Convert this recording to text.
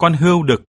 con hươu đực